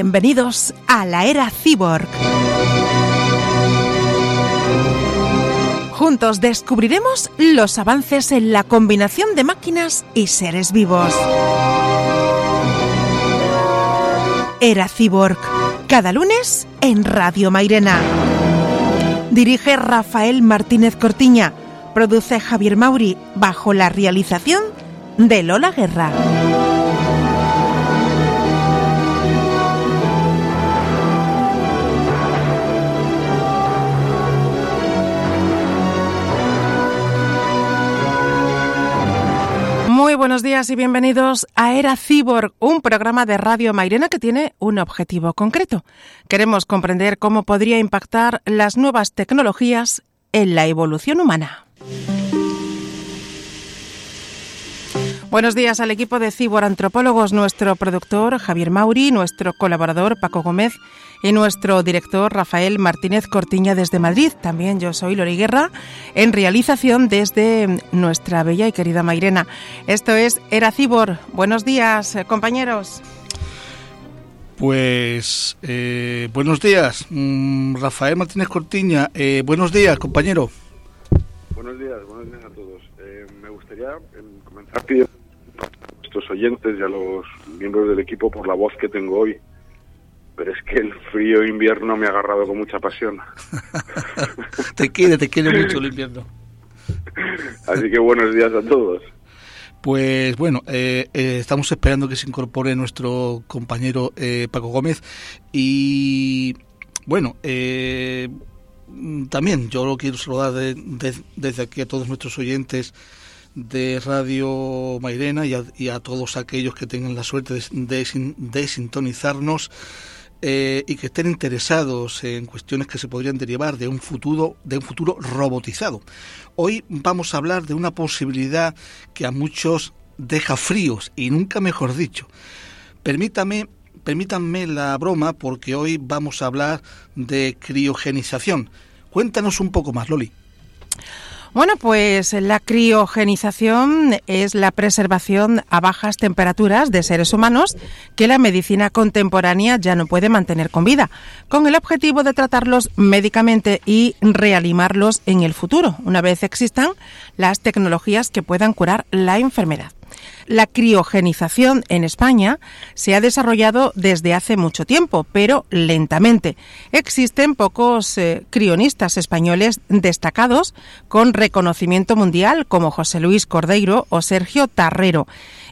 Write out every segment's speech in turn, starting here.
Bienvenidos a la era cyborg. Juntos descubriremos los avances en la combinación de máquinas y seres vivos. Era Cyborg, cada lunes en Radio Mairena. Dirige Rafael Martínez Cortiña, produce Javier Mauri bajo la realización de Lola Guerra. Muy buenos días y bienvenidos a Era Cyborg, un programa de Radio Mairena que tiene un objetivo concreto. Queremos comprender cómo podría impactar las nuevas tecnologías en la evolución humana. Buenos días al equipo de Antropólogos, nuestro productor Javier Mauri, nuestro colaborador Paco Gómez y nuestro director Rafael Martínez Cortiña desde Madrid. También yo soy Lori Guerra, en realización desde nuestra bella y querida Mairena. Esto es Era Cibor. Buenos días, eh, compañeros. Pues eh, buenos días, mm, Rafael Martínez Cortiña. Eh, buenos días, compañero. Buenos días, buenos días a todos. me gustaría comenzar pidiendo nuestros oyentes y a los miembros del equipo por la voz que tengo hoy. Pero es que el frío invierno me ha agarrado con mucha pasión. te quiere, te quiere mucho el invierno. Así que buenos días a todos. Pues bueno, eh, eh, estamos esperando que se incorpore nuestro compañero eh, Paco Gómez y bueno, también yo lo quiero saludar desde aquí a todos nuestros oyentes de Radio Mairena y a, todos aquellos que tengan la suerte de, sintonizarnos eh, y que estén interesados en cuestiones que se podrían derivar de un futuro de un futuro robotizado. Hoy vamos a hablar de una posibilidad que a muchos deja fríos y nunca mejor dicho. Permítame permítanme la broma porque hoy vamos a hablar de criogenización. Cuéntanos un poco más, Loli. Bueno, pues la criogenización es la preservación a bajas temperaturas de seres humanos que la medicina contemporánea ya no puede mantener con vida, con el objetivo de tratarlos médicamente y reanimarlos en el futuro, una vez existan las tecnologías que puedan curar la enfermedad. La criogenización en España se ha desarrollado desde hace mucho tiempo, pero lentamente. Existen pocos eh, crionistas españoles destacados con reconocimiento mundial como José Luis Cordeiro o Sergio Tarrero.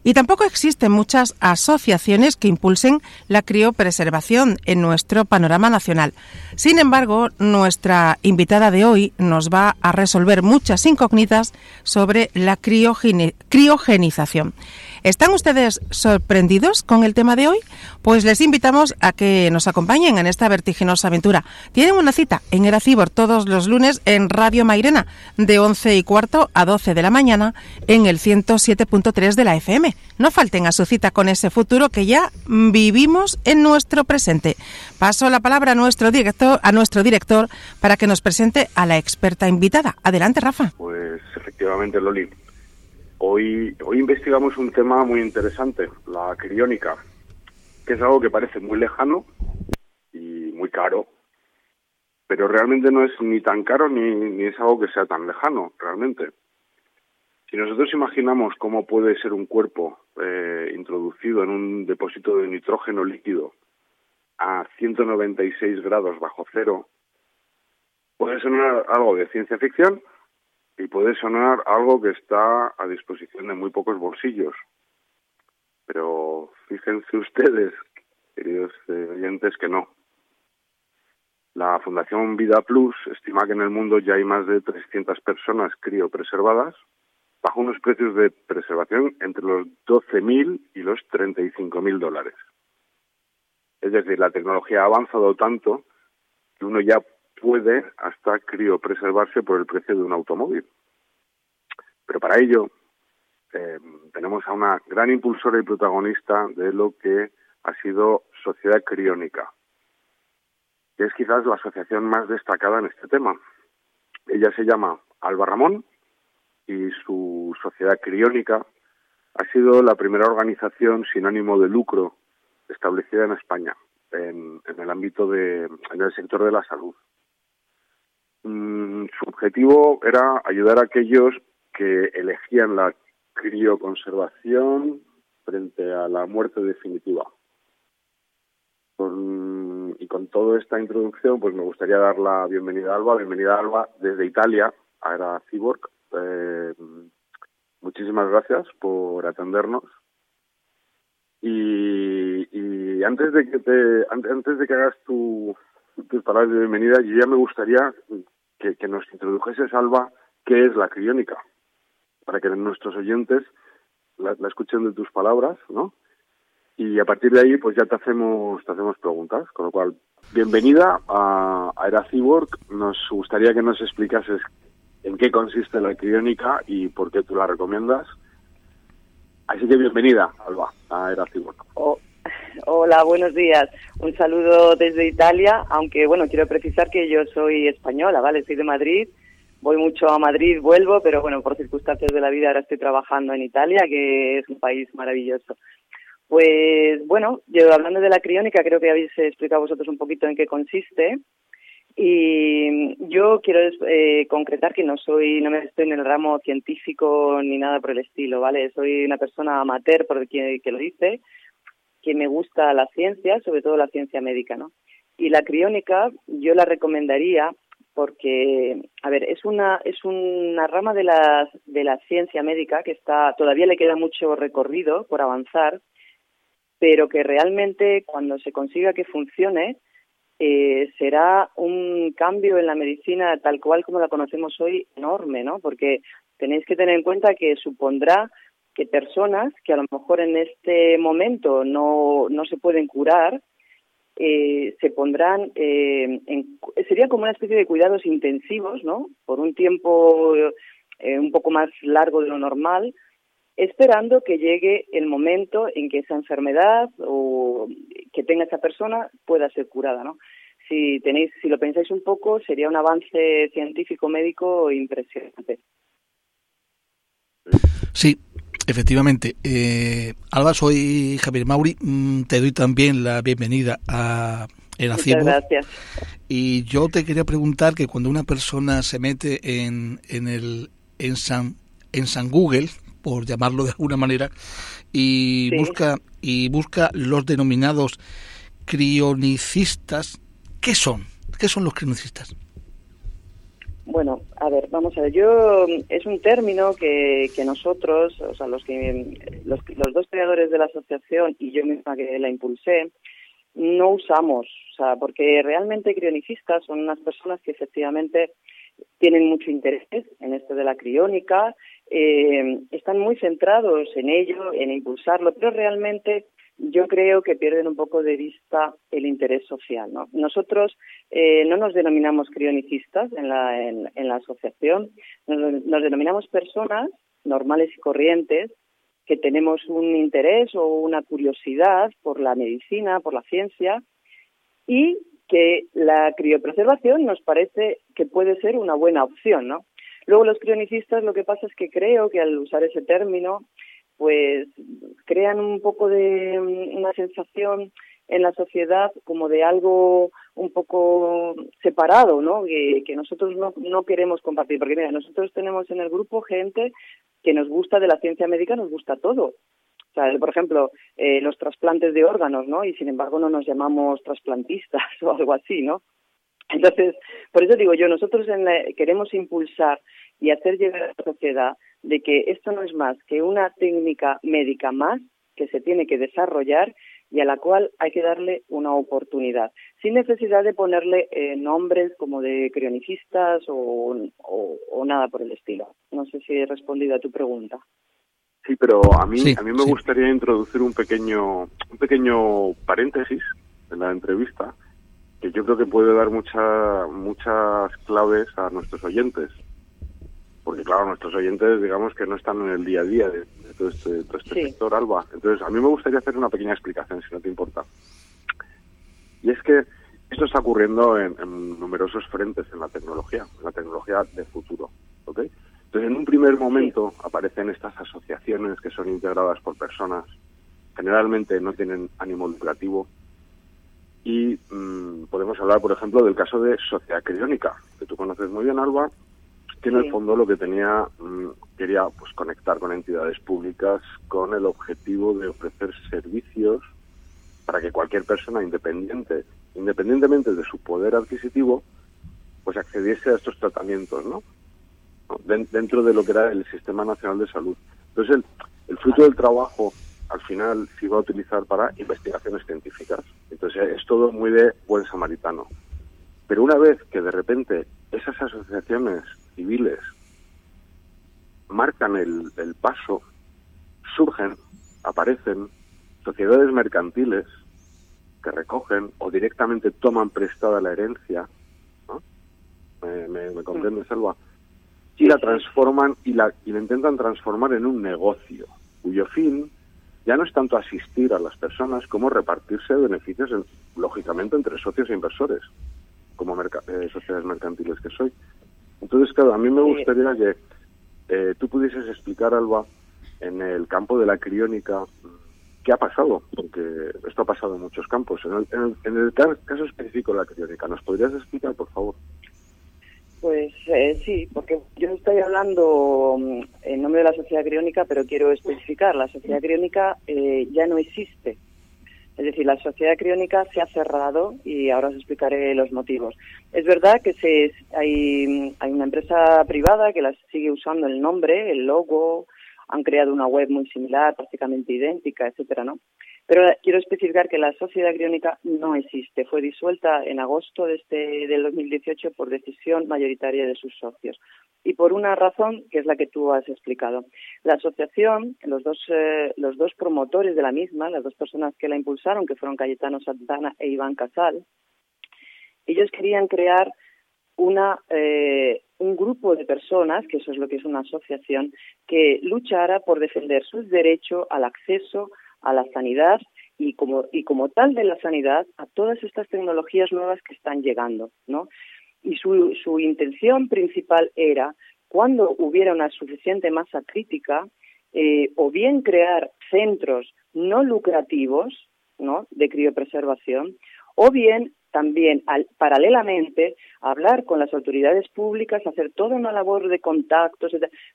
Y tampoco existen muchas asociaciones que impulsen la criopreservación en nuestro panorama nacional. Sin embargo, nuestra invitada de hoy nos va a resolver muchas incógnitas sobre la criogenización. ¿Están ustedes sorprendidos con el tema de hoy? Pues les invitamos a que nos acompañen en esta vertiginosa aventura. Tienen una cita en Eracibor todos los lunes en Radio Mairena de 11 y cuarto a 12 de la mañana en el 107.3 de la FM. No falten a su cita con ese futuro que ya vivimos en nuestro presente. Paso la palabra a nuestro director, a nuestro director para que nos presente a la experta invitada. Adelante, Rafa. Pues efectivamente, Loli. Hoy, investigamos un tema muy interesante, la criónica, que es algo que parece muy lejano y muy caro, pero realmente no es ni tan caro ni, ni es algo que sea tan lejano, realmente. Si nosotros imaginamos cómo puede ser un cuerpo eh, introducido en un depósito de nitrógeno líquido a 196 grados bajo cero, puede sonar algo de ciencia ficción, y puede sonar algo que está a disposición de muy pocos bolsillos. Pero fíjense ustedes, queridos eh, oyentes, que no. La Fundación Vida Plus estima que en el mundo ya hay más de 300 personas criopreservadas bajo unos precios de preservación entre los 12.000 y los 35.000 dólares. Es decir, la tecnología ha avanzado tanto que uno ya puede hasta criopreservarse por el precio de un automóvil. Pero para ello eh, tenemos a una gran impulsora y protagonista de lo que ha sido Sociedad Criónica, que es quizás la asociación más destacada en este tema. Ella se llama Alba Ramón y su Sociedad Criónica ha sido la primera organización sin ánimo de lucro establecida en España en, el ámbito de, en el sector de la salud. Mm, su objetivo era ayudar a aquellos que elegían la crioconservación frente a la muerte definitiva. y con toda esta introducción, pues me gustaría dar la bienvenida a Alba. Bienvenida Alba desde Italia, a Cyborg. Eh, muchísimas gracias por atendernos. Y, y, antes de que te, antes de que hagas tu, tus palabras de bienvenida, yo ya me gustaría que, nos introdujeses, Alba, qué es la criónica, para que nuestros oyentes la, escuchen de tus palabras, ¿no? Y a partir de ahí, pues ya te hacemos, te hacemos preguntas, con lo cual, bienvenida a, a Era Nos gustaría que nos explicases en qué consiste la criónica y por qué tú la recomiendas. Así que bienvenida, Alba, a Era oh, hola, buenos días. Un saludo desde Italia, aunque bueno, quiero precisar que yo soy española, ¿vale? Soy de Madrid. Voy mucho a Madrid, vuelvo, pero bueno, por circunstancias de la vida ahora estoy trabajando en Italia, que es un país maravilloso. Pues bueno, yo hablando de la criónica, creo que habéis explicado vosotros un poquito en qué consiste. Y yo quiero eh, concretar que no soy, no me estoy en el ramo científico ni nada por el estilo, ¿vale? Soy una persona amateur, por quien que lo dice, que me gusta la ciencia, sobre todo la ciencia médica, ¿no? Y la criónica yo la recomendaría porque, a ver, es una es una rama de la de la ciencia médica que está todavía le queda mucho recorrido por avanzar, pero que realmente cuando se consiga que funcione eh, será un cambio en la medicina tal cual como la conocemos hoy enorme, ¿no? Porque tenéis que tener en cuenta que supondrá que personas que a lo mejor en este momento no, no se pueden curar, eh, se pondrán, eh, en, sería como una especie de cuidados intensivos, ¿no? Por un tiempo eh, un poco más largo de lo normal, esperando que llegue el momento en que esa enfermedad o que tenga esa persona pueda ser curada, ¿no? Si tenéis, si lo pensáis un poco, sería un avance científico médico impresionante. Efectivamente. Eh, Alba, soy Javier Mauri. Mm, te doy también la bienvenida a el Muchas gracias. Y yo te quería preguntar que cuando una persona se mete en, en el en San en San Google, por llamarlo de alguna manera, y busca y busca los denominados crionicistas. ¿Qué son? ¿Qué son los crionicistas? Bueno, a ver, vamos a ver. Yo es un término que, que nosotros, o sea, los que los, los dos creadores de la asociación y yo misma que la impulsé, no usamos, o sea, porque realmente crionicistas son unas personas que efectivamente tienen mucho interés en esto de la criónica, eh, están muy centrados en ello, en impulsarlo, pero realmente yo creo que pierden un poco de vista el interés social. ¿no? Nosotros eh, no nos denominamos crionicistas en la, en, la asociación, nos, nos, denominamos personas normales y corrientes que tenemos un interés o una curiosidad por la medicina, por la ciencia y que la criopreservación nos parece que puede ser una buena opción, ¿no? Luego los crionicistas lo que pasa es que creo que al usar ese término pues crean un poco de mm, una sensación en la sociedad como de algo un poco separado, ¿no? Que, nosotros no, no queremos compartir. Porque mira, nosotros tenemos en el grupo gente que nos gusta de la ciencia médica, nos gusta todo. O sea, por ejemplo, eh, los trasplantes de órganos, ¿no? Y sin embargo no nos llamamos trasplantistas o algo así, ¿no? Entonces, por eso digo yo, nosotros en queremos impulsar y hacer llegar a la sociedad de que esto no es más que una técnica médica más que se tiene que desarrollar y a la cual hay que darle una oportunidad, sin necesidad de ponerle eh, nombres como de crionicistas o, o, nada por el estilo. No sé si he respondido a tu pregunta. Sí, pero a mí, a mí me gustaría introducir un pequeño, un pequeño paréntesis en la entrevista que yo creo que puede dar mucha, muchas claves a nuestros oyentes porque claro, nuestros oyentes, digamos que no están en el día a día de, todo este, este sector, Alba. Entonces, a mí me gustaría hacer una pequeña explicación, si no te importa. Y es que esto está ocurriendo en, numerosos frentes en la tecnología, en la tecnología de futuro, ¿ok? Entonces, en un primer momento aparecen estas asociaciones que son integradas por personas, generalmente no tienen ánimo lucrativo, Y mm, podemos hablar, por ejemplo, del caso de Sociedad Criónica, que tú conoces muy bien, Alba, que en el fondo lo que tenía, mm, quería pues conectar con entidades públicas con el objetivo de ofrecer servicios para que cualquier persona independiente, independientemente de su poder adquisitivo, pues accediese a estos tratamientos, ¿no? dentro de lo que era el Sistema Nacional de Salud. Entonces, el, el fruto del trabajo al final se iba a utilizar para investigaciones científicas. Entonces, es todo muy de buen samaritano. Pero una vez que de repente esas asociaciones civiles marcan el, el paso, surgen, aparecen sociedades mercantiles que recogen o directamente toman prestada la herencia, ¿no? ¿Me, me, me comprendes, Alba? Y la transforman y la, y la intentan transformar en un negocio, cuyo fin ya no es tanto asistir a las personas como repartirse beneficios, lógicamente, entre socios e inversores, como eh, sociedades mercantiles que soy. Entonces, claro, a mí me gustaría que eh, tú pudieses explicar, Alba, en el campo de la criónica, qué ha pasado, porque esto ha pasado en muchos campos. En el, en en el caso específico de la criónica, ¿nos podrías explicar, por favor? Pues eh, sí, porque yo estoy hablando mm, en nombre de la sociedad criónica, pero quiero especificar, la sociedad criónica eh, ya no existe. Es decir, la sociedad criónica se ha cerrado y ahora os explicaré los motivos. Es verdad que se, hay, hay una empresa privada que la sigue usando el nombre, el logo, han creado una web muy similar, prácticamente idéntica, etcétera, ¿no? Pero quiero especificar que la sociedad criónica no existe. Fue disuelta en agosto de este, del 2018 por decisión mayoritaria de sus socios. Y por una razón que es la que tú has explicado. La asociación, los dos, eh, los dos promotores de la misma, las dos personas que la impulsaron, que fueron Cayetano Santana e Iván Casal, ellos querían crear una, eh, un grupo de personas, que eso es lo que es una asociación, que luchara por defender su derecho al acceso a la sanidad y como, y como tal de la sanidad a todas estas tecnologías nuevas que están llegando, ¿no? Y su, su intención principal era, cuando hubiera una suficiente masa crítica, eh, o bien crear centros no lucrativos, ¿no? De criopreservación, o bien también al, paralelamente hablar con las autoridades públicas, hacer toda una labor de contactos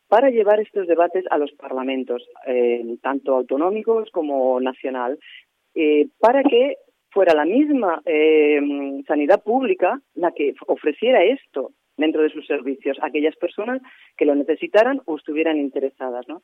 para llevar estos debates a los parlamentos, eh, tanto autonómicos como nacional, eh, para que fuera la misma eh, sanidad pública la que ofreciera esto dentro de sus servicios a aquellas personas que lo necesitaran o estuvieran interesadas, ¿no?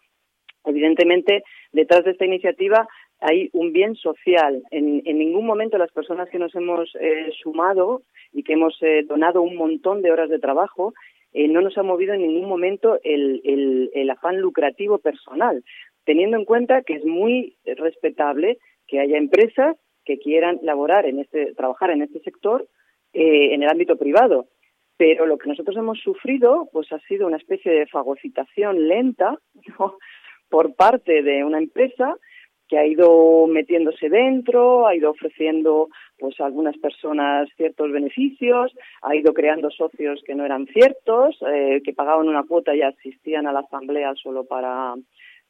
Evidentemente, detrás de esta iniciativa hay un bien social. En, ningún momento las personas que nos hemos eh, sumado y que hemos eh, donado un montón de horas de trabajo, eh, no nos ha movido en ningún momento el, el, el, afán lucrativo personal, teniendo en cuenta que es muy respetable que haya empresas que quieran laborar en este, trabajar en este sector en el ámbito privado. Pero lo que nosotros hemos sufrido, pues ha sido una especie de fagocitación lenta, ¿no? por parte de una empresa que ha ido metiéndose dentro, ha ido ofreciendo pues a algunas personas ciertos beneficios, ha ido creando socios que no eran ciertos, eh, que pagaban una cuota y asistían a la asamblea solo para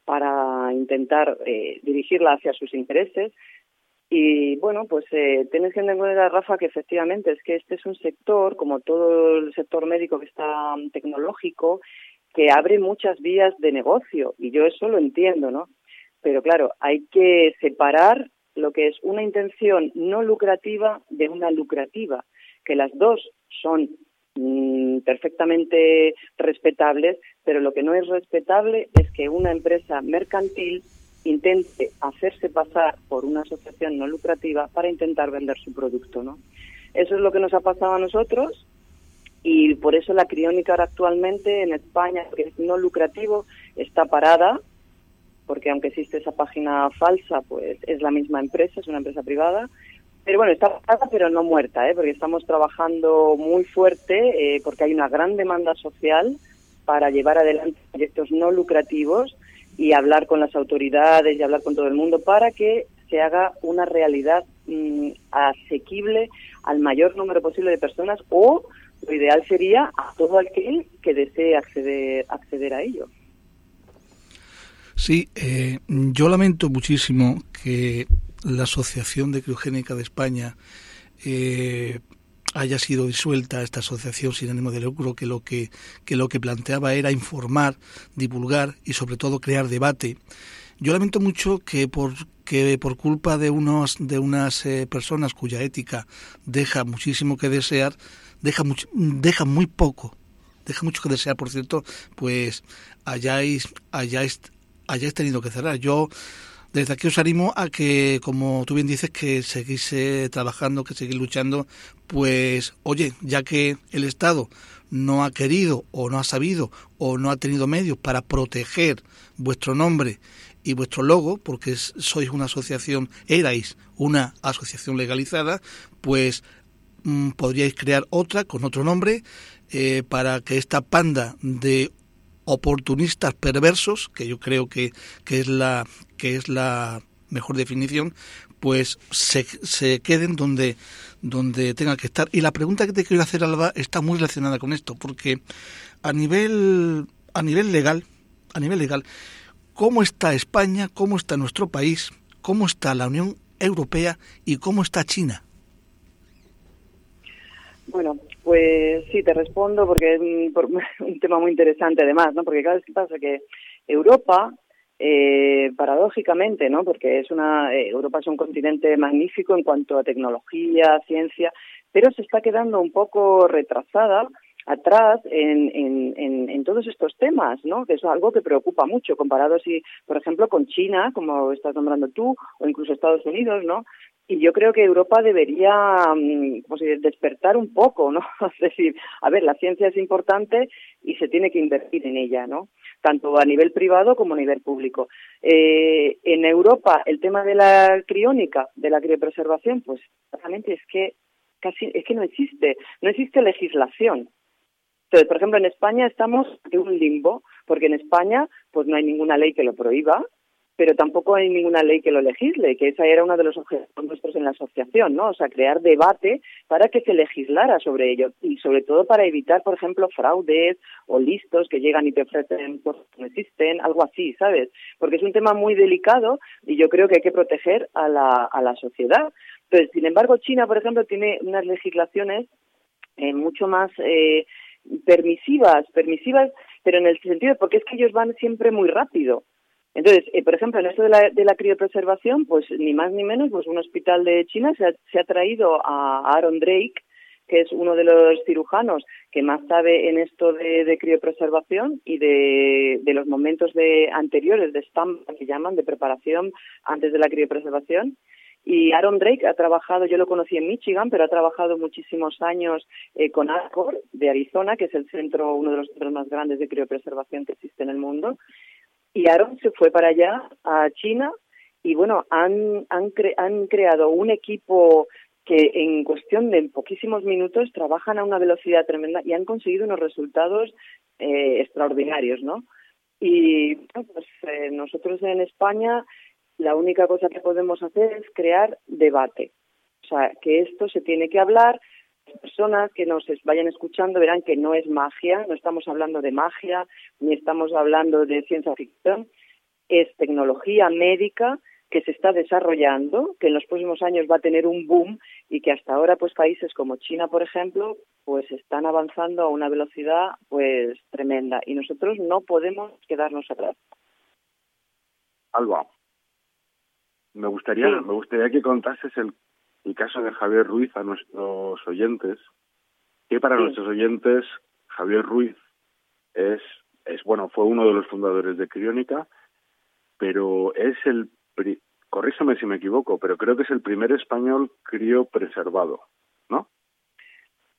para intentar eh, dirigirla hacia sus intereses. Y bueno, pues eh, tienes que entender, Rafa, que efectivamente es que este es un sector, como todo el sector médico que está tecnológico, que abre muchas vías de negocio y yo eso lo entiendo, ¿no? Pero claro, hay que separar lo que es una intención no lucrativa de una lucrativa, que las dos son mm, perfectamente respetables, pero lo que no es respetable es que una empresa mercantil intente hacerse pasar por una asociación no lucrativa para intentar vender su producto, ¿no? Eso es lo que nos ha pasado a nosotros y por eso la criónica actualmente en España, que es no lucrativo, está parada, porque aunque existe esa página falsa, pues es la misma empresa, es una empresa privada. Pero bueno, está parada pero no muerta, ¿eh? porque estamos trabajando muy fuerte, eh, porque hay una gran demanda social para llevar adelante proyectos no lucrativos y hablar con las autoridades y hablar con todo el mundo para que se haga una realidad mm, asequible al mayor número posible de personas o lo ideal sería a todo aquel que desee acceder, acceder a ello. Sí, eh, yo lamento muchísimo que la Asociación de Criogénica de España eh, haya sido disuelta esta asociación sin ánimo de lucro que lo que, que lo que planteaba era informar, divulgar y sobre todo crear debate. Yo lamento mucho que por que por culpa de unos de unas eh, personas cuya ética deja muchísimo que desear, deja deja muy poco, deja mucho que desear, por cierto, pues hayáis hayáis hayáis tenido que cerrar. Yo desde aquí os animo a que, como tú bien dices, que seguís eh, trabajando, que seguís luchando, pues oye, ya que el Estado no ha querido o no ha sabido o no ha tenido medios para proteger vuestro nombre y vuestro logo, porque sois una asociación, erais una asociación legalizada, pues mm, podríais crear otra con otro nombre eh, para que esta panda de oportunistas perversos, que yo creo que, que, es, la, que es la mejor definición, pues se, se queden donde, donde tenga que estar. Y la pregunta que te quiero hacer, Alba, está muy relacionada con esto, porque a nivel, a nivel legal, a nivel legal, ¿cómo está España, cómo está nuestro país, cómo está la Unión Europea y cómo está China? Bueno, pues sí, te respondo porque es un, tema muy interesante además, ¿no? Porque cada vez que pasa que Europa, eh, paradójicamente, ¿no? Porque es una eh, Europa es un continente magnífico en cuanto a tecnología, ciencia, pero se está quedando un poco retrasada atrás en, en, en, todos estos temas, ¿no? Que es algo que preocupa mucho comparado si, por ejemplo, con China, como estás nombrando tú, o incluso Estados Unidos, ¿no? Y yo creo que Europa debería pues, despertar un poco, ¿no? Es decir, a ver, la ciencia es importante y se tiene que invertir en ella, ¿no? Tanto a nivel privado como a nivel público. Eh, en Europa, el tema de la criónica, de la criopreservación, pues realmente es que casi es que no existe, no existe legislación. Entonces, por ejemplo, en España estamos en un limbo, porque en España pues no hay ninguna ley que lo prohíba, pero tampoco hay ninguna ley que lo legisle, que esa era uno de los objetivos nuestros en la asociación, ¿no? O sea, crear debate para que se legislara sobre ello y sobre todo para evitar, por ejemplo, fraudes o listos que llegan y te ofrecen cosas que no existen, algo así, ¿sabes? Porque es un tema muy delicado y yo creo que hay que proteger a la, a la sociedad. Entonces, sin embargo, China, por ejemplo, tiene unas legislaciones eh, mucho más eh, permisivas, permisivas, pero en el sentido porque es que ellos van siempre muy rápido. Entonces, eh, por ejemplo, en esto de la, de la criopreservación, pues ni más ni menos, pues un hospital de China se ha, traído a Aaron Drake, que es uno de los cirujanos que más sabe en esto de, criopreservación y de, los momentos de anteriores de stand que llaman de preparación antes de la criopreservación. Y Aaron Drake ha trabajado, yo lo conocí en Michigan, pero ha trabajado muchísimos años eh, con Arcor de Arizona, que es el centro, uno de los centros más grandes de criopreservación que existe en el mundo. Y Aaron se fue para allá, a China, y bueno, han, han, han creado un equipo que en cuestión de poquísimos minutos trabajan a una velocidad tremenda y han conseguido unos resultados eh, extraordinarios, ¿no? Y pues eh, nosotros en España la única cosa que podemos hacer es crear debate. O sea, que esto se tiene que hablar, personas que nos vayan escuchando verán que no es magia, no estamos hablando de magia, ni estamos hablando de ciencia ficción, es tecnología médica que se está desarrollando, que en los próximos años va a tener un boom y que hasta ahora pues países como China, por ejemplo, pues están avanzando a una velocidad pues tremenda y nosotros no podemos quedarnos atrás. Alba, me gustaría me gustaría que contases el el caso de Javier Ruiz a nuestros oyentes, que para nuestros oyentes Javier Ruiz es, es, bueno, fue uno de los fundadores de Criónica, pero es el, corrígeme si me equivoco, pero creo que es el primer español crío preservado, ¿no?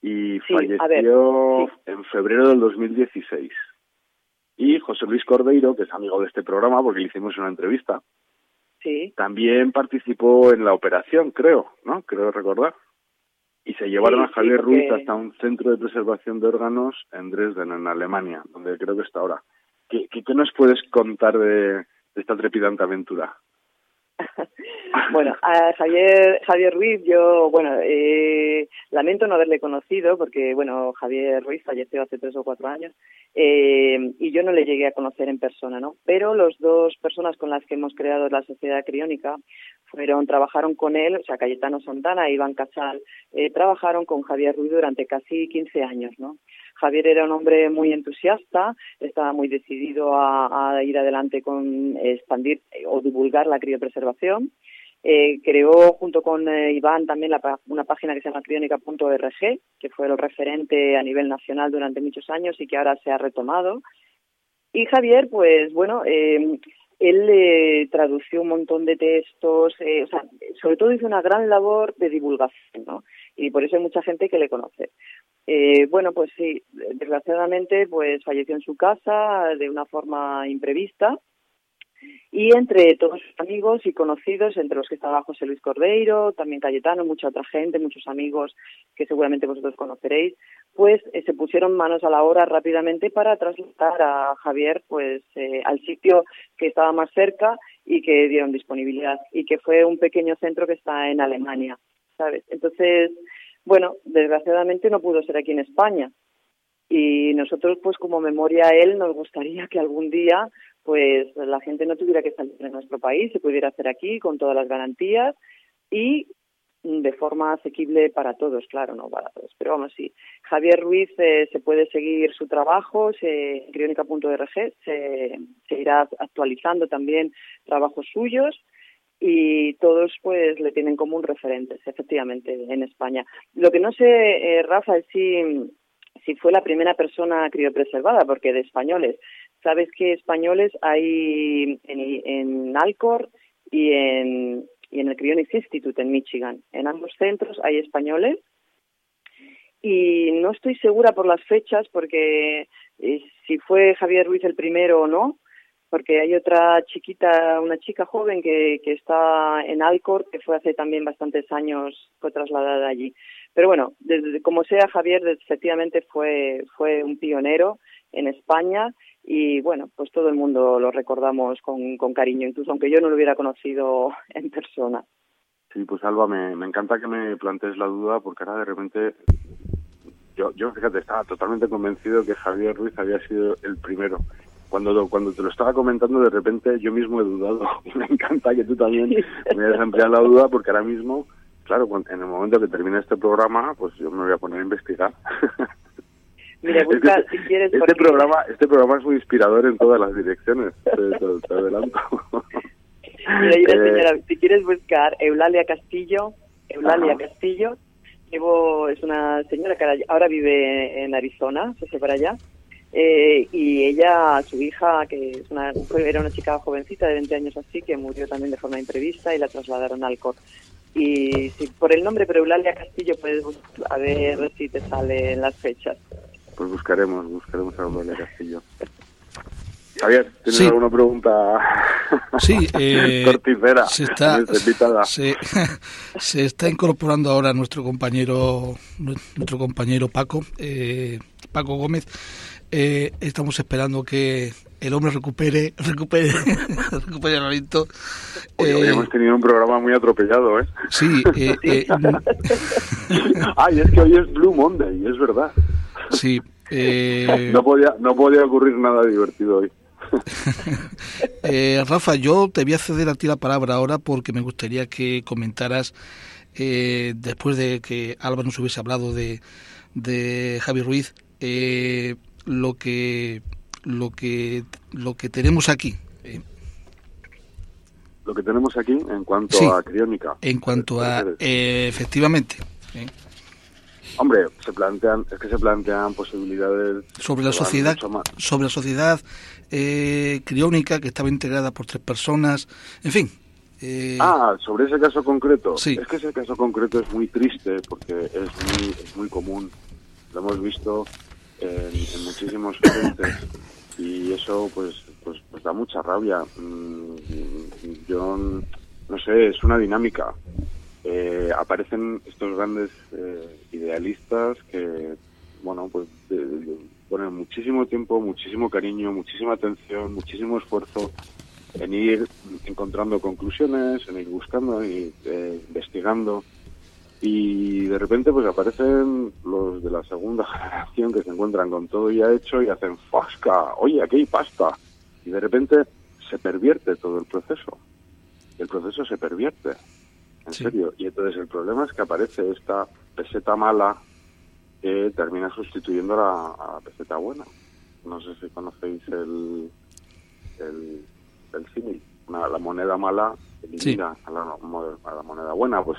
Y falleció en febrero del 2016. Y José Luis Cordeiro, que es amigo de este programa, porque le hicimos una entrevista, Sí. También participó en la operación, creo, ¿no? Creo recordar. Y se llevaron a Javier Ruiz hasta un centro de preservación de órganos en Dresden, en Alemania, donde creo que está ahora. ¿Qué, qué, nos puedes contar de, esta trepidante aventura? bueno, a Javier, Javier Ruiz, yo, bueno, eh, lamento no haberle conocido porque, bueno, Javier Ruiz falleció hace tres o cuatro años eh, y yo no le llegué a conocer en persona, ¿no? Pero los dos personas con las que hemos creado la Sociedad Criónica fueron, trabajaron con él, o sea, Cayetano Santana e Iván Casal, eh, trabajaron con Javier Ruiz durante casi 15 años, ¿no? Javier era un hombre muy entusiasta, estaba muy decidido a, ir adelante con expandir o divulgar la criopreservación. Eh, creó junto con eh, Iván también una página que se llama criónica.org, que fue el referente a nivel nacional durante muchos años y que ahora se ha retomado. Y Javier, pues bueno, eh, él tradució un montón de textos, o sea, sobre todo hizo una gran labor de divulgación, ¿no? Y por eso hay mucha gente que le conoce. Eh, bueno, pues sí, desgraciadamente pues falleció en su casa de una forma imprevista y entre todos sus amigos y conocidos, entre los que estaba José Luis Cordeiro, también Cayetano, mucha otra gente, muchos amigos que seguramente vosotros conoceréis, pues eh, se pusieron manos a la obra rápidamente para trasladar a Javier pues eh, al sitio que estaba más cerca y que dieron disponibilidad y que fue un pequeño centro que está en Alemania, ¿sabes? Entonces, bueno, desgraciadamente no pudo ser aquí en España. Y nosotros, pues como memoria a él, nos gustaría que algún día pues la gente no tuviera que salir de nuestro país, se pudiera hacer aquí con todas las garantías y de forma asequible para todos, claro, no para todos. Pero vamos, sí. Javier Ruiz eh, se puede seguir su trabajo, se, en se, se irá actualizando también trabajos suyos y todos pues le tienen como un referente, efectivamente, en España. Lo que no sé, eh, Rafa, es si, si fue la primera persona criopreservada, porque de españoles, sabes que españoles hay en, en Alcor y en, y en el Cryonics Institute en Michigan. En ambos centros hay españoles y no estoy segura por las fechas porque eh, si fue Javier Ruiz el primero o no, porque hay otra chiquita, una chica joven que, que está en Alcor, que fue hace también bastantes años, fue trasladada allí. Pero bueno, desde, como sea, Javier efectivamente fue, fue un pionero en España y bueno, pues todo el mundo lo recordamos con, con cariño, incluso aunque yo no lo hubiera conocido en persona. Sí, pues Alba, me, me encanta que me plantees la duda porque ahora de repente yo, yo fíjate, estaba totalmente convencido que Javier Ruiz había sido el primero cuando, cuando te lo estaba comentando, de repente yo mismo he dudado. Me encanta que tú también me hayas ampliado la duda, porque ahora mismo, claro, en el momento que termine este programa, pues yo me voy a poner a investigar. Mira, busca, si quieres. Este, programa, este programa es muy inspirador en todas las direcciones, te, adelanto. Mira, eh, señora, si quieres buscar Eulalia Castillo, Eulalia Castillo, llevo, es una señora que ahora vive en Arizona, se fue para allá, eh, y ella, su hija, que es una, era una chica jovencita de 20 años así, que murió también de forma imprevista y la trasladaron al COR. Y si por el nombre, pero Eulalia Castillo, puedes a ver si te salen las fechas. Pues buscaremos, buscaremos a Eulalia Castillo. Javier, ¿tienes alguna pregunta? Sí, eh, se está, se, se, está incorporando ahora nuestro compañero, nuestro compañero Paco, eh, Paco Gómez. Eh, estamos esperando que el hombre recupere, recupere, recupere el aliento. eh, hemos tenido un programa muy atropellado, ¿eh? Sí. Eh, eh Ay, es que hoy es Blue Monday, es verdad. Sí. Eh, no podía, no podía ocurrir nada divertido hoy. eh, Rafa, yo te voy a ceder a ti la palabra ahora porque me gustaría que comentaras, después de que Álvaro nos hubiese hablado de, de Javi Ruiz, eh, lo que lo que lo que tenemos aquí. ¿eh? Lo que tenemos aquí en cuanto a criónica. En cuanto a eh, efectivamente. ¿eh? Hombre, se plantean es que se plantean posibilidades sobre la sociedad sobre la sociedad criónica que estaba integrada por tres personas, en fin. ah, sobre ese caso concreto. Sí. Es que ese caso concreto es muy triste porque es muy, es muy común. Lo hemos visto en, muchísimos frentes y eso pues, pues, pues da mucha rabia. Mm, yo no sé, es una dinámica. Eh, aparecen estos grandes eh, idealistas que, bueno, pues ponen muchísimo tiempo, muchísimo cariño, muchísima atención, muchísimo esfuerzo en ir encontrando conclusiones, en ir buscando, y eh, investigando y de repente pues aparecen los de la segunda generación que se encuentran con todo ya hecho y hacen fasca, oye, aquí hay pasta. Y de repente se pervierte todo el proceso. El proceso se pervierte, en serio. Y entonces el problema es que aparece esta peseta mala que termina sustituyendo a la, peseta buena. No sé si conocéis el, el, el símil. La moneda mala elimina a, la, a la moneda buena. Pues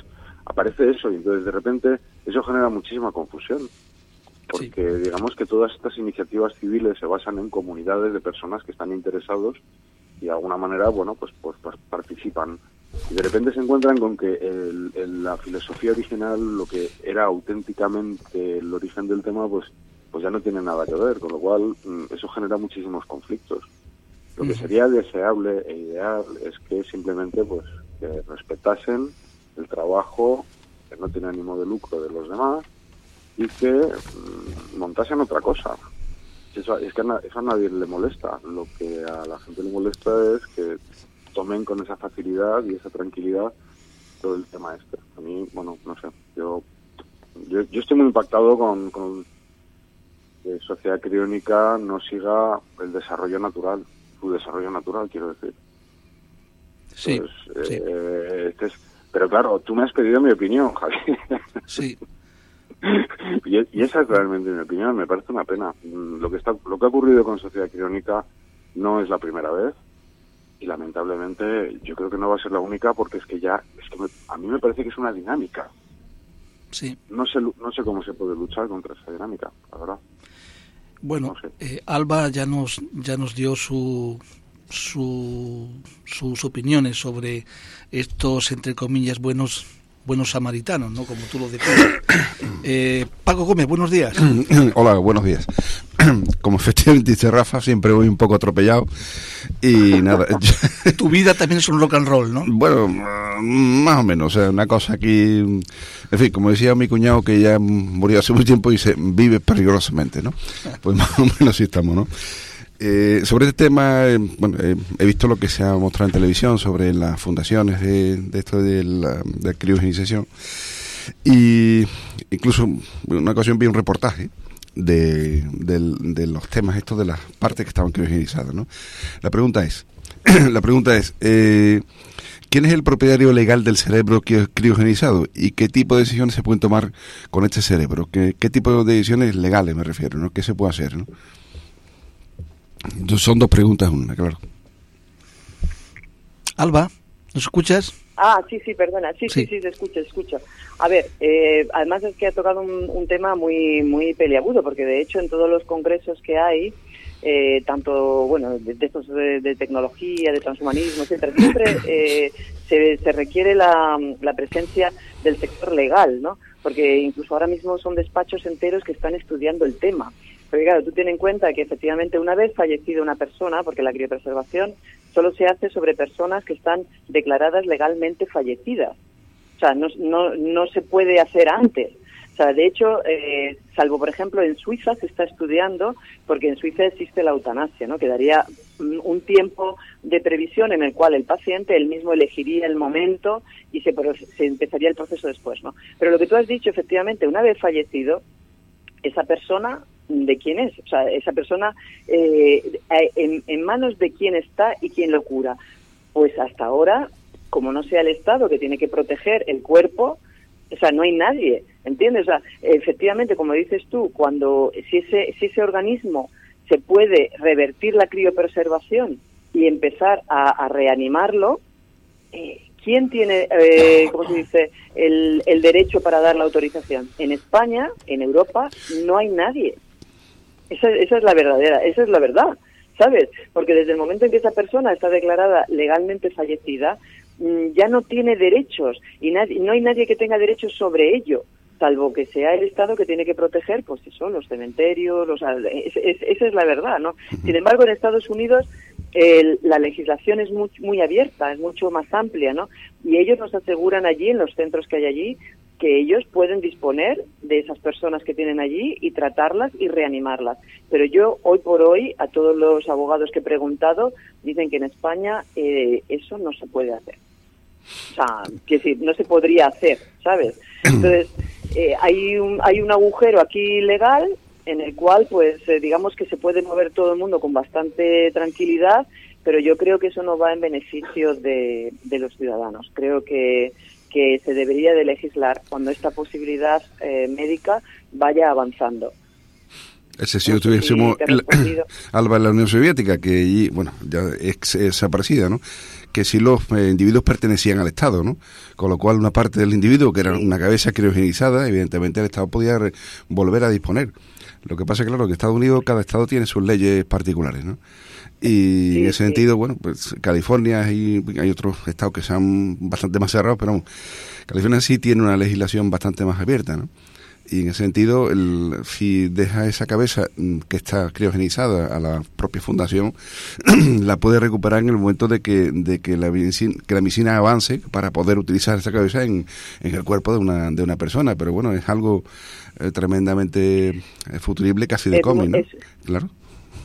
aparece eso y entonces de repente eso genera muchísima confusión. Porque digamos que todas estas iniciativas civiles se basan en comunidades de personas que están interesados y de alguna manera bueno pues, pues, pues participan. Y de repente se encuentran con que el, la filosofía original lo que era auténticamente el origen del tema pues pues ya no tiene nada que ver con lo cual mm, eso genera muchísimos conflictos. Lo que sería deseable e ideal es que simplemente pues que respetasen el trabajo que no tiene ánimo de lucro de los demás y que mm, montasen otra cosa. Eso, es que a, eso a nadie le molesta. Lo que a la gente le molesta es que tomen con esa facilidad y esa tranquilidad todo el tema este. A mí, bueno, no sé, yo yo, estoy muy impactado con, con que Sociedad Criónica no siga el desarrollo natural, su desarrollo natural, quiero decir. Sí, eh, Este es, pero claro, tú me has pedido mi opinión, Javier. Sí. y, esa es realmente mi opinión. Me parece una pena. Mm, lo que está, lo que ha ocurrido con Sociedad Crónica no es la primera vez y lamentablemente yo creo que no va a ser la única porque es que ya es que a mí me parece que es una dinámica. Sí. No sé no sé cómo se puede luchar contra esa dinámica, la verdad. Bueno, eh, Alba ya nos ya nos dio su su, sus opiniones sobre estos, entre comillas, buenos buenos samaritanos, ¿no? Como tú lo defines. Eh, Paco Gómez, buenos días. Hola, buenos días. Como efectivamente dice Rafa, siempre voy un poco atropellado y nada. tu vida también es un rock and roll, ¿no? Bueno, más o menos, o sea, una cosa aquí, en fin, como decía mi cuñado que ya murió hace mucho tiempo y se vive peligrosamente, ¿no? Pues más o menos así estamos, ¿no? Eh, sobre este tema, eh, bueno, eh, he visto lo que se ha mostrado en televisión sobre las fundaciones de, esto de la, de criogenización y incluso una ocasión vi un reportaje de, los temas estos de las partes que estaban criogenizadas, ¿no? La pregunta es, la pregunta es, ¿quién es el propietario legal del cerebro criogenizado y qué tipo de decisiones se pueden tomar con este cerebro? ¿Qué, qué tipo de decisiones legales me refiero, ¿no? ¿Qué se puede hacer, ¿no? Son dos preguntas una, claro. Alba, ¿nos escuchas? Ah, sí, sí, perdona. Sí, sí, sí, se escucha, se escucha. A ver, eh, además es que ha tocado un, tema muy muy peliagudo, porque de hecho en todos los congresos que hay, eh, tanto, bueno, de, estos de, tecnología, de transhumanismo, etcétera, siempre eh, se, se, requiere la, la presencia del sector legal, ¿no? Porque incluso ahora mismo son despachos enteros que están estudiando el tema. Porque claro, tú tienes en cuenta que efectivamente una vez fallecido una persona, porque la criopreservación solo se hace sobre personas que están declaradas legalmente fallecidas. O sea, no, no, no se puede hacer antes. O sea, de hecho, eh, salvo por ejemplo en Suiza se está estudiando, porque en Suiza existe la eutanasia, ¿no? Que daría un tiempo de previsión en el cual el paciente él mismo elegiría el momento y se, se empezaría el proceso después, ¿no? Pero lo que tú has dicho, efectivamente, una vez fallecido, esa persona de quién es, o sea, esa persona eh, en, en, manos de quién está y quién lo cura. Pues hasta ahora, como no sea el Estado que tiene que proteger el cuerpo, o sea, no hay nadie, ¿entiendes? O sea, efectivamente, como dices tú, cuando si ese, si ese organismo se puede revertir la criopreservación y empezar a, reanimarlo, eh, ¿quién tiene, eh, ¿cómo se dice?, el, el derecho para dar la autorización. En España, en Europa, no hay nadie. Esa, esa es la verdadera, esa es la verdad, ¿sabes? Porque desde el momento en que esa persona está declarada legalmente fallecida, mm, ya no tiene derechos y nadie, no hay nadie que tenga derechos sobre ello salvo que sea el Estado que tiene que proteger, pues eso, los cementerios, los, esa es la verdad, ¿no? Sin embargo, en Estados Unidos la legislación es muy, muy abierta, es mucho más amplia, ¿no? Y ellos nos aseguran allí, en los centros que hay allí, que ellos pueden disponer de esas personas que tienen allí y tratarlas y reanimarlas. Pero yo hoy por hoy a todos los abogados que he preguntado dicen que en España eh, eso no se puede hacer. O sea, que decir, no se podría hacer, ¿sabes? Entonces, eh, hay, un, hay un agujero aquí legal en el cual, pues, eh, digamos que se puede mover todo el mundo con bastante tranquilidad, pero yo creo que eso no va en beneficio de, de los ciudadanos. Creo que, que se debería de legislar cuando esta posibilidad eh, médica vaya avanzando. Ese si tuviésemos Alba en la Unión Soviética, que bueno, ya es desaparecida, ¿no? Que si los eh, individuos pertenecían al Estado, ¿no? Con lo cual una parte del individuo, que era una cabeza criogenizada, evidentemente el Estado podía volver a disponer. Lo que pasa claro, que Estados Unidos, cada Estado tiene sus leyes particulares, ¿no? Y en ese sentido, bueno, pues California y hay otros estados que sean bastante más cerrados, pero California sí tiene una legislación bastante más abierta, ¿no? Y en ese sentido, el, si deja esa cabeza mm, que está criogenizada a la propia fundación, la puede recuperar en el momento de que, de que, la, que la medicina avance para poder utilizar esa cabeza en, en el cuerpo de una, de una persona. Pero bueno, es algo eh, tremendamente eh, futurible, casi de cómic, ¿no? claro.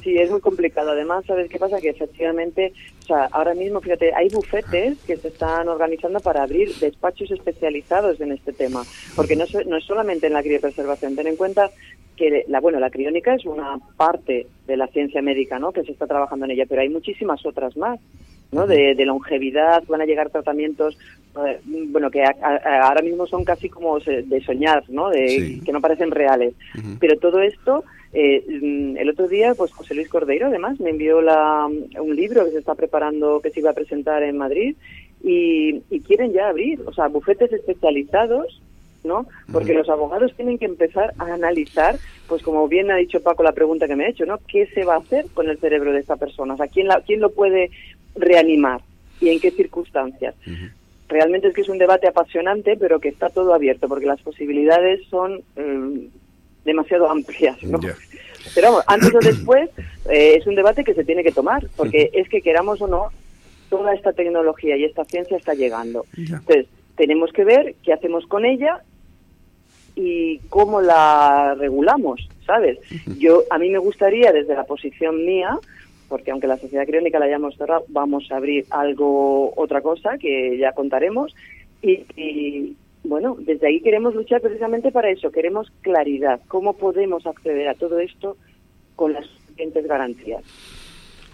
Sí, es muy complicado. Además, ¿sabes qué pasa? Que efectivamente, o sea, ahora mismo, fíjate, hay bufetes que se están organizando para abrir despachos especializados en este tema, porque no, no es solamente en la criopreservación. Ten en cuenta que la bueno la criónica es una parte de la ciencia médica no que se está trabajando en ella pero hay muchísimas otras más no de, longevidad van a llegar tratamientos eh, bueno que ahora mismo son casi como de soñar no de que no parecen reales. Pero todo esto eh, mm, el otro día, pues José Luis Cordeiro, además, me envió la, un libro que se está preparando, que se iba a presentar en Madrid, y, quieren ya abrir, o sea, bufetes especializados, ¿no? Porque los abogados tienen que empezar a analizar, pues como bien ha dicho Paco la pregunta que me ha hecho, ¿no? ¿Qué se va a hacer con el cerebro de esta persona? O sea, ¿quién, la, quién lo puede reanimar y en qué circunstancias? Realmente es que es un debate apasionante, pero que está todo abierto, porque las posibilidades son mm, demasiado amplias, ¿no? Pero vamos, antes o después eh, es un debate que se tiene que tomar, porque es que queramos o no, toda esta tecnología y esta ciencia está llegando. Entonces, tenemos que ver qué hacemos con ella y cómo la regulamos, ¿sabes? Yo a mí me gustaría desde la posición mía, porque aunque la sociedad criónica la hayamos cerrado, vamos a abrir algo otra cosa que ya contaremos y, bueno, desde ahí queremos luchar precisamente para eso, queremos claridad, cómo podemos acceder a todo esto con las suficientes garantías.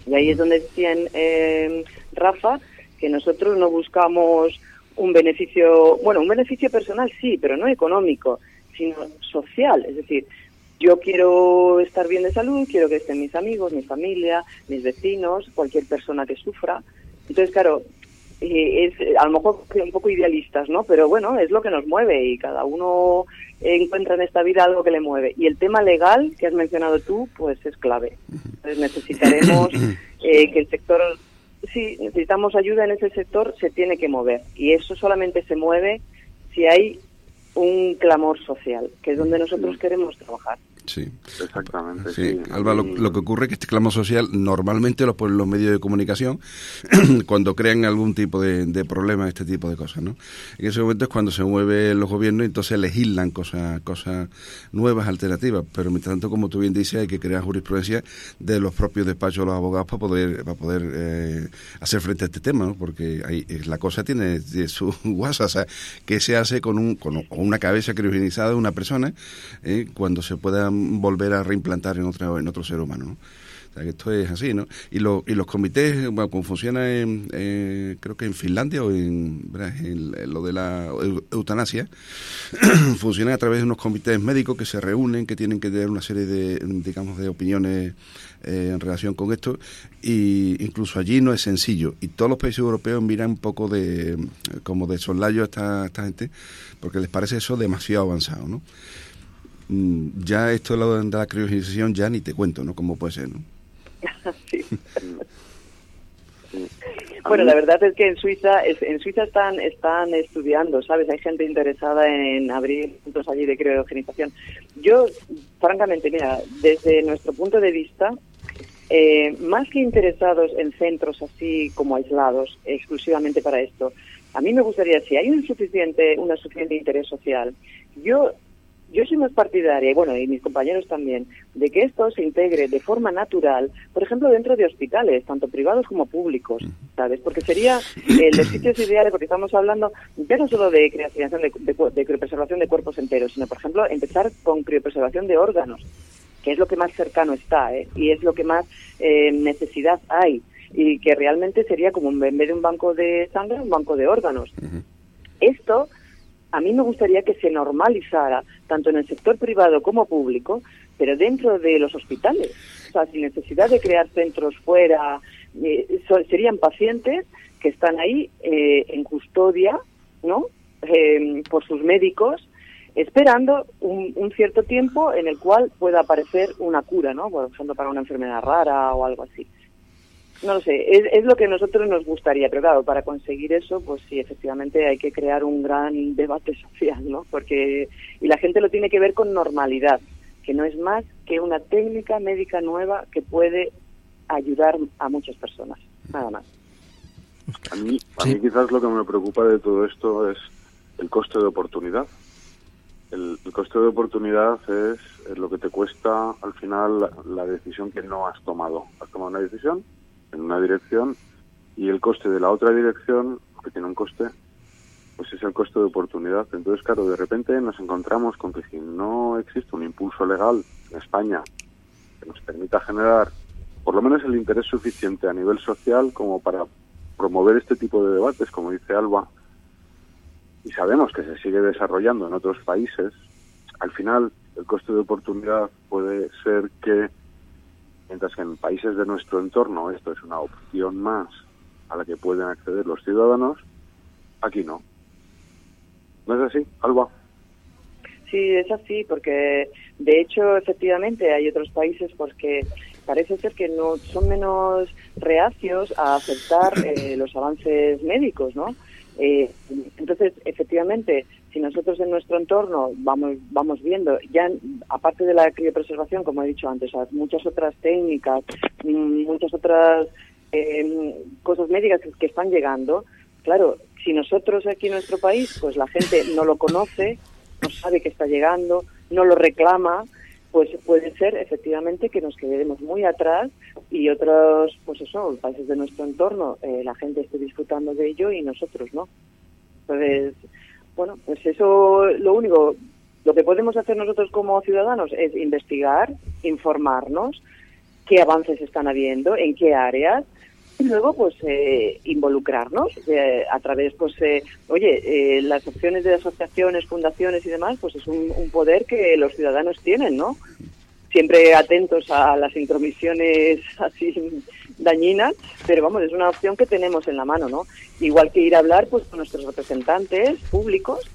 Y ahí es donde decía eh, Rafa que nosotros no buscamos un beneficio, bueno, un beneficio personal sí, pero no económico, sino social. Es decir, yo quiero estar bien de salud, quiero que estén mis amigos, mi familia, mis vecinos, cualquier persona que sufra. Entonces, claro, es a lo mejor un poco idealistas, ¿no? Pero bueno, es lo que nos mueve y cada uno encuentra en esta vida algo que le mueve. Y el tema legal que has mencionado tú, pues es clave. Entonces necesitaremos eh, que el sector, si necesitamos ayuda en ese sector, se tiene que mover. Y eso solamente se mueve si hay un clamor social, que es donde nosotros queremos trabajar. Sí. Exactamente. Sí. Alba, lo, que ocurre es que este clamo social normalmente lo ponen los medios de comunicación cuando crean algún tipo de, problema, este tipo de cosas, ¿no? En ese momento es cuando se mueven los gobiernos y entonces legislan cosas, cosas nuevas, alternativas. Pero mientras tanto, como tú bien dices, hay que crear jurisprudencia de los propios despachos de los abogados para poder, para poder eh, hacer frente a este tema, ¿no? Porque eh, la cosa tiene su guasa, o sea, ¿qué se hace con, un, con una cabeza criogenizada de una persona eh, cuando se pueda volver a reimplantar en otro, en otro ser humano. ¿no? O sea, esto es así, ¿no? Y, lo, y los comités, bueno, como funciona en, eh, creo que en Finlandia o en, lo de la eutanasia, funcionan a través de unos comités médicos que se reúnen, que tienen que tener una serie de, digamos, de opiniones eh, en relación con esto, y incluso allí no es sencillo. Y todos los países europeos miran un poco de, como de soslayo a esta, esta gente, porque les parece eso demasiado avanzado, ¿no? Mm, ya esto de la, criogenización ya ni te cuento, ¿no? ¿Cómo puede ser, no? sí. Bueno, la verdad es que en Suiza, en Suiza están, están estudiando, ¿sabes? Hay gente interesada en abrir puntos allí de criogenización. Yo, francamente, mira, desde nuestro punto de vista, eh, más que interesados en centros así como aislados, exclusivamente para esto, a mí me gustaría, si hay un suficiente, una suficiente interés social, yo yo soy más partidaria, y bueno, y mis compañeros también, de que esto se integre de forma natural, por ejemplo, dentro de hospitales, tanto privados como públicos, ¿sabes? Porque sería el los sitios ideales, porque estamos hablando ya no solo de creación de, de, criopreservación de cuerpos enteros, sino, por ejemplo, empezar con criopreservación de órganos, que es lo que más cercano está, ¿eh? y es lo que más eh, necesidad hay, y que realmente sería como en vez de un banco de sangre, un banco de órganos. Esto a mí me gustaría que se normalizara, tanto en el sector privado como público, pero dentro de los hospitales. O sea, sin necesidad de crear centros fuera, eh, serían pacientes que están ahí eh, en custodia, ¿no? Em, por sus médicos, esperando un, un, cierto tiempo en el cual pueda aparecer una cura, ¿no? Por ejemplo, para una enfermedad rara o algo así. No lo sé, es, es, lo que a nosotros nos gustaría, pero claro, para conseguir eso, pues sí, efectivamente hay que crear un gran debate social, ¿no? Porque, y la gente lo tiene que ver con normalidad, que no es más que una técnica médica nueva que puede ayudar a muchas personas, nada más. A mí, a mí quizás lo que me preocupa de todo esto es el coste de oportunidad. El, el coste de oportunidad es, es, lo que te cuesta al final la, la decisión que no has tomado. Has tomado una decisión en una dirección y el coste de la otra dirección, que tiene un coste, pues es el coste de oportunidad. Entonces, claro, de repente nos encontramos con que si no existe un impulso legal en España que nos permita generar por lo menos el interés suficiente a nivel social como para promover este tipo de debates, como dice Alba, y sabemos que se sigue desarrollando en otros países, al final el coste de oportunidad puede ser que mientras que en países de nuestro entorno esto es una opción más a la que pueden acceder los ciudadanos, aquí no. ¿No es así, Alba? Sí, es así, porque de hecho, efectivamente, hay otros países porque parece ser que no son menos reacios a aceptar eh, los avances médicos, ¿no? Eh, entonces, efectivamente, si nosotros en nuestro entorno vamos vamos viendo, ya aparte de la criopreservación, como he dicho antes, muchas otras técnicas, mm, muchas otras eh, cosas médicas que, están llegando, claro, si nosotros aquí en nuestro país, pues la gente no lo conoce, no sabe que está llegando, no lo reclama, pues puede ser efectivamente que nos quedemos muy atrás y otros, pues eso, países de nuestro entorno, eh, la gente esté disfrutando de ello y nosotros no. Entonces, bueno, pues eso lo único, lo que podemos hacer nosotros como ciudadanos es investigar, informarnos, qué avances están habiendo, en qué áreas, y luego pues eh, involucrarnos eh, a través pues eh, oye eh, las opciones de asociaciones fundaciones y demás pues es un, un, poder que los ciudadanos tienen no siempre atentos a las intromisiones así dañinas pero vamos es una opción que tenemos en la mano no igual que ir a hablar pues con nuestros representantes públicos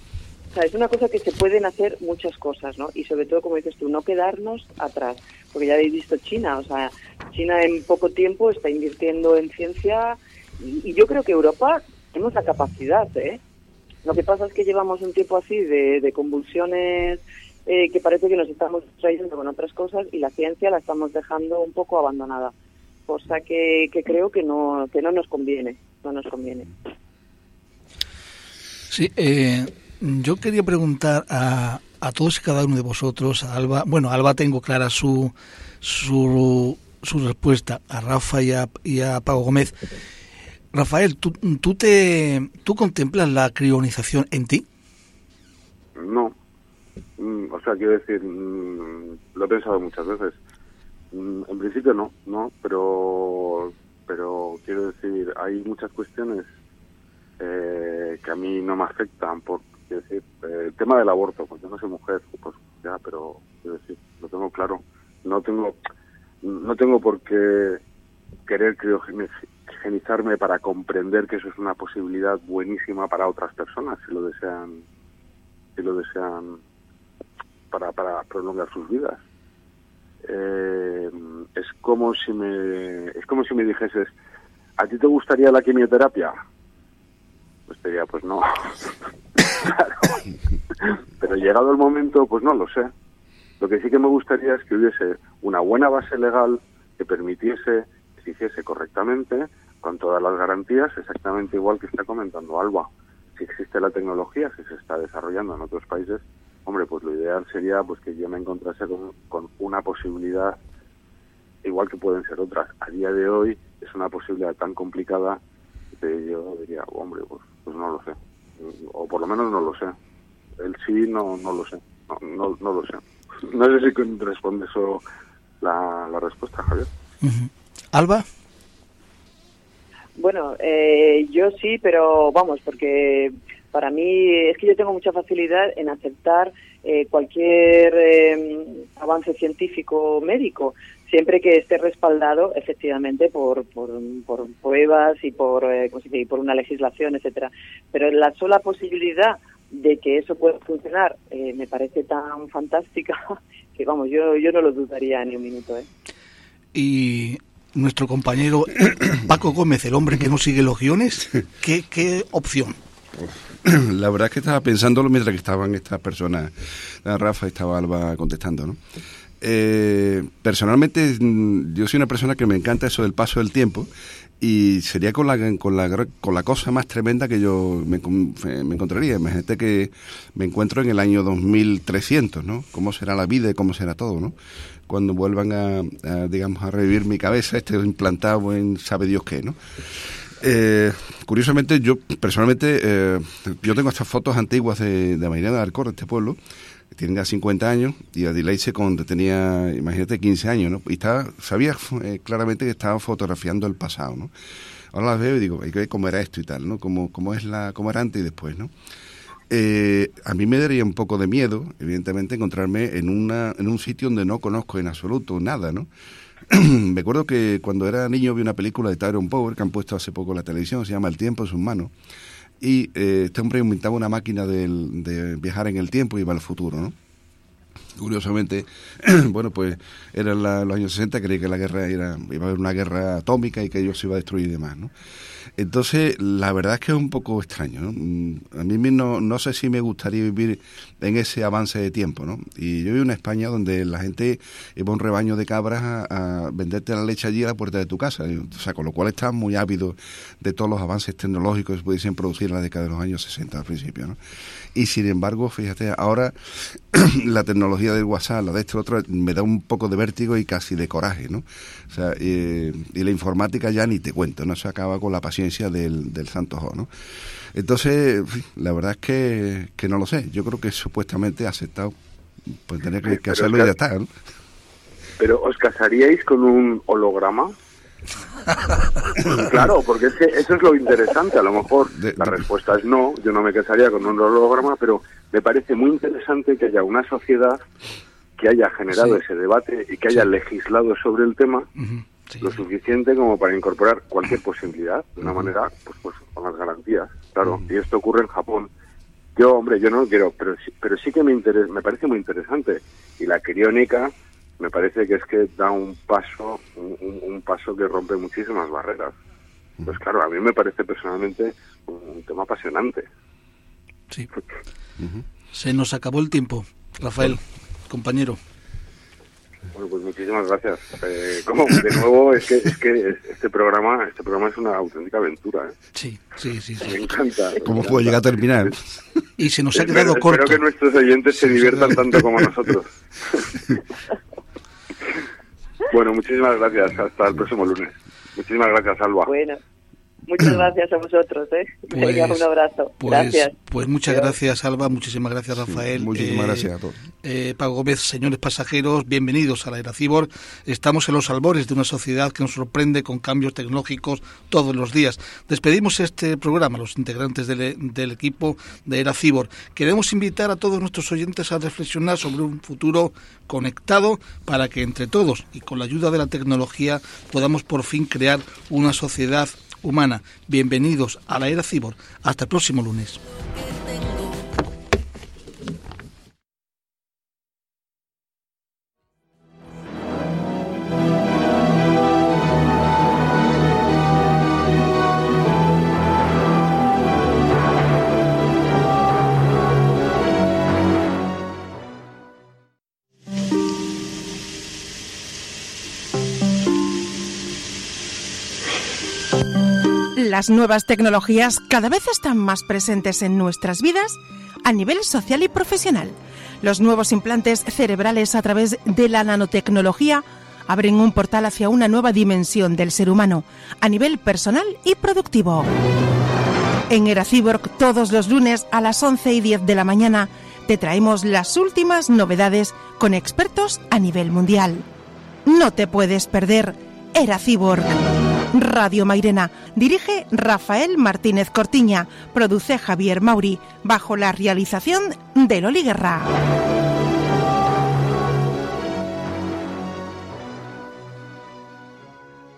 o sea, es una cosa que se pueden hacer muchas cosas, ¿no? Y sobre todo, como dices tú, no quedarnos atrás. Porque ya habéis visto China, o sea, China en poco tiempo está invirtiendo en ciencia y, y yo creo que Europa tenemos la capacidad, ¿eh? Lo que pasa es que llevamos un tiempo así de, de convulsiones eh, que parece que nos estamos trayendo con otras cosas y la ciencia la estamos dejando un poco abandonada. Cosa que, que creo que no, que no nos conviene, no nos conviene. Sí, eh, yo quería preguntar a, a todos y cada uno de vosotros, a Alba, bueno, a Alba tengo clara su, su, su respuesta, a Rafa y a, y a Pago Gómez. Rafael, ¿tú, tú, te, ¿tú contemplas la crionización en ti? No. Mm, o sea, quiero decir, mm, lo he pensado muchas veces. Mm, en principio no, no, pero, pero quiero decir, hay muchas cuestiones eh, que a mí no me afectan por, quiero decir, el tema del aborto, pues yo no soy mujer, pues ya, pero quiero decir, lo tengo claro. No tengo, no tengo por qué querer criogenizarme para comprender que eso es una posibilidad buenísima para otras personas si lo desean, si lo desean para, para prolongar sus vidas. Eh, es como si me, es como si me dijeses, ¿a ti te gustaría la quimioterapia? Pues pues no. Pero llegado el momento, pues no lo sé. Lo que sí que me gustaría es que hubiese una buena base legal que permitiese, que se hiciese correctamente, con todas las garantías, exactamente igual que está comentando Alba. Si existe la tecnología, si se está desarrollando en otros países, hombre, pues lo ideal sería pues que yo me encontrase con, una posibilidad igual que pueden ser otras. A día de hoy es una posibilidad tan complicada que yo diría, hombre, pues, pues no lo sé. O por lo menos no lo sé. El sí no, no lo sé. No, no, lo sé. No sé si responde eso la, la respuesta, Javier. Alba. Bueno, eh, yo sí, pero vamos, porque para mí es que yo tengo mucha facilidad en aceptar eh, cualquier em, avance científico médico, siempre que esté respaldado efectivamente por, por, pruebas y por, eh, por una legislación, etcétera. Pero la sola posibilidad de que eso pueda funcionar eh, me parece tan fantástica que vamos, yo, yo no lo dudaría ni un minuto. ¿eh? Y nuestro compañero Paco Gómez, el hombre que no sigue los guiones, ¿qué, qué opción? La verdad es que estaba pensándolo mientras que estaban estas personas, Rafa estaba Alba contestando, ¿no? Eh, personalmente, mm, yo soy una persona que me encanta eso del paso del tiempo y sería con la, con la, con la cosa más tremenda que yo me, me encontraría. Imagínate que me encuentro en el año 2300, ¿no? ¿Cómo será la vida y cómo será todo, ¿no? Cuando vuelvan a, digamos, a revivir mi cabeza, este implantado en sabe Dios qué, ¿no? Eh, curiosamente, yo personalmente, eh, yo tengo estas fotos antiguas de, de de Alcor, de este pueblo, que tiene ya 50 años, y Adelaide cuando tenía, imagínate, 15 años, ¿no? Y estaba, sabía eh, claramente que estaba fotografiando el pasado, ¿no? Ahora las veo y digo, hay que ver cómo era esto y tal, ¿no? Cómo, cómo, es la, cómo era antes y después, ¿no? a mí me daría un poco de miedo, evidentemente, encontrarme en, una, en un sitio donde no conozco en absoluto nada, ¿no? me acuerdo que cuando era niño vi una película de Tyrone Power que han puesto hace poco en la televisión, se llama El tiempo en sus manos. Y eh, este hombre inventaba una máquina de, viajar en el tiempo y iba al futuro, ¿no? Curiosamente, bueno, pues eran los años 60, creía que la guerra era, iba a haber una guerra atómica y que ellos se iba a destruir y demás, ¿no? Entonces, la verdad es que es un poco extraño. Mm, a mí no, no sé si me gustaría vivir en ese avance de tiempo. ¿no? Y yo vivo en España donde la gente iba un rebaño de cabras a, venderte la leche allí a la puerta de tu casa. O sea, con lo cual estás muy ávido de todos los avances tecnológicos que se pudiesen producir en la década de los años 60 al principio. ¿no? Y sin embargo, fíjate, ahora la tecnología del WhatsApp, la de este otro, me da un poco de vértigo y casi de coraje. ¿no? O sea, y, la informática ya ni te cuento, no se acaba con la paciencia del, del santo jo, ¿no? Entonces, la verdad es que, que no lo sé. Yo creo que supuestamente ha aceptado pues tener que, hacerlo y ya está. ¿no? Pero ¿os casaríais con un holograma? claro, porque es que eso es lo interesante. A lo mejor la respuesta es no, yo no me casaría con un holograma, pero me parece muy interesante que haya una sociedad que haya generado ese debate y que haya legislado sobre el tema lo suficiente como para incorporar cualquier posibilidad de una manera, pues, pues con las garantías, claro. Y esto ocurre en Japón. Yo, hombre, yo no lo quiero, pero, pero sí que me, interesa, me parece muy interesante. Y la criónica me parece que es que da un paso, un, paso que rompe muchísimas barreras. Pues claro, a mí me parece personalmente un, tema apasionante. Sí. Se nos acabó el tiempo. Rafael, compañero. Bueno, pues muchísimas gracias. Eh, como de nuevo es que, es que este programa este programa es una auténtica aventura. ¿eh? Sí, sí, sí, Me encanta. ¿Cómo puede llegar a terminar? Y se nos ha quedado corto. Espero que nuestros oyentes se, diviertan tanto como nosotros. bueno, muchísimas gracias. Hasta el próximo lunes. Muchísimas gracias, Alba. Bueno. Muchas gracias a vosotros, ¿eh? Pues, un abrazo. Pues, gracias. Pues muchas gracias, Alba. Muchísimas gracias, Rafael. muchísimas eh, gracias a todos. Eh, Pago Gómez, señores pasajeros, bienvenidos a la era Cibor. Estamos en los albores de una sociedad que nos sorprende con cambios tecnológicos todos los días. Despedimos este programa, los integrantes del, del equipo de Era Cibor. Queremos invitar a todos nuestros oyentes a reflexionar sobre un futuro conectado para que entre todos y con la ayuda de la tecnología podamos por fin crear una sociedad humana. Bienvenidos a la era Cibor. Hasta el próximo lunes. Las nuevas tecnologías cada vez están más presentes en nuestras vidas a nivel social y profesional. Los nuevos implantes cerebrales a través de la nanotecnología abren un portal hacia una nueva dimensión del ser humano, a nivel personal y productivo. En Eracyborg, todos los lunes a las 11 y 10 de la mañana, te traemos las últimas novedades con expertos a nivel mundial. No te puedes perder Eracyborg. Radio Mairena. Dirige Rafael Martínez Cortiña. Produce Javier Mauri. Bajo la realización de Loli Guerra.